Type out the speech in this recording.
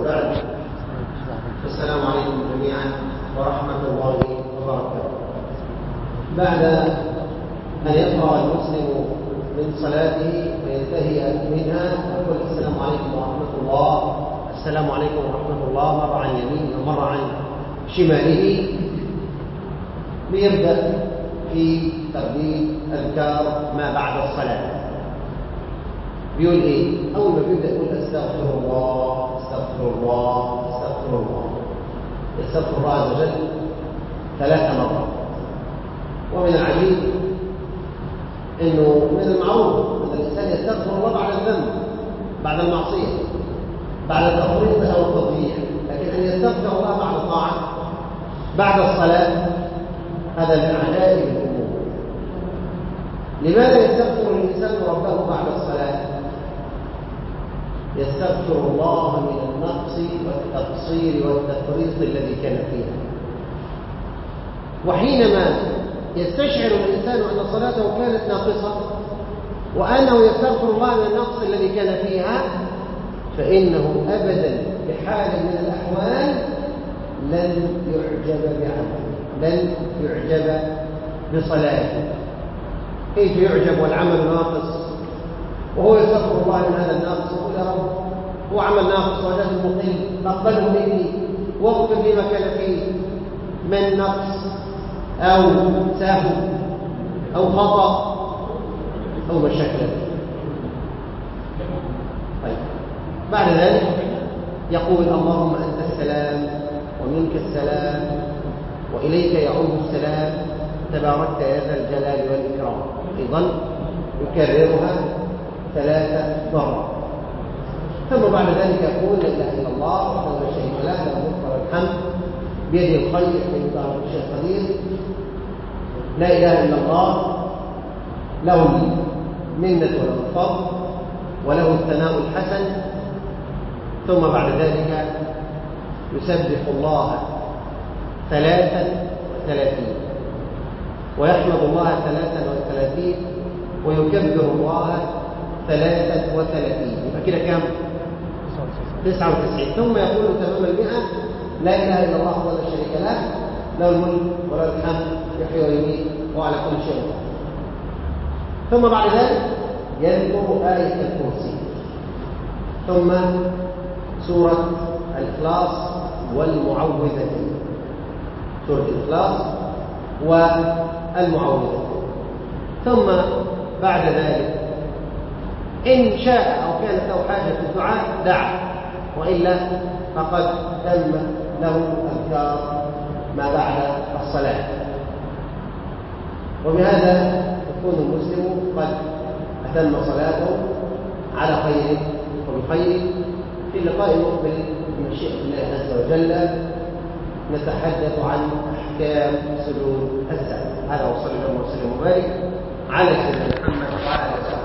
وبعد. السلام عليكم جميعا ورحمة الله وبركاته. بعد أن يقرأ المسلم من صلاته وينتهي منها يقول السلام عليكم ورحمة الله. السلام عليكم ورحمة الله. مر عن يمينه ومر عن شماله. ليبدأ في ترديد أذكار ما بعد الصلاة. بيقول إيه؟ أول ما بيبدأ يقول أستغفر الله. أستغفر الله أستغفر الله. يستغفر الله عز وجل ثلاث مرات. ومن العجيب إنه من المعروف إن الإنسان يستغفر الله بعد الذنب بعد المعصية بعد التفريط أو التضييع. لكن أن يستغفر الله بعد الطاعة بعد الصلاة هذا من عجائب الأمور. لماذا يستغفر الإنسان ربه بعد الصلاة؟ يستغفر الله من النقص والتقصير والتفريط الذي كان فيها. وحينما يستشعر الإنسان أن صلاته كانت ناقصة وأنه يستغفر الله من النقص الذي كان فيها فإنه أبدا بحال من الأحوال لن يعجب بعمله لن يعجب بصلاته. كيف يعجب والعمل ناقص؟ وهو يستغفر الله من هذا الناقص يقول يا رب هو عمل ناقص وجده مقيم. فاقبله مني واغفر لي ما كان فيه من نقص أو سهو أو خطأ أو مشاكل. طيب بعد ذلك يقول اللهم أنت السلام ومنك السلام وإليك يعود السلام تباركت يا ذا الجلال والإكرام. أيضا يكررها مرات ثم بعد ذلك يقول لا إله إلا الله وحده لا شريك له له الملك والحمد بيده الخير فإنه على كل شيء قدير لا إله إلا الله له المنة وله الفضل وله الثناء الحسن. ثم بعد ذلك يسبح الله ثلاثا وثلاثين ويحمد الله ثلاثا وثلاثين ويكبر الله ثلاثا وثلاثين. يبقى كده كام؟ تسعة وتسعين. ثم يقول تمام المئة. لا إله إلا الله ولا شريك له. له الملك وله الحمد. يحيي ويميت. وعلى كل شيء. ثم بعد ذلك يذكر آية الكرسي. ثم سورة الإخلاص والمعوذتين سورة الإخلاص والمعوذتين ثم بعد ذلك إن شاء أو كانت له حاجة في الدعاء دعا وإلا فقد تم له أذكار ما بعد الصلاة. وبهذا يكون المسلم قد أتم صلاته على خير وبخير في اللقاء المقبل بمشيئة الله عز وجل. نتحدث عن أحكام سلوك الزاد هذا وصلى الله وسلم وبارك على سيدنا محمد وعلى آله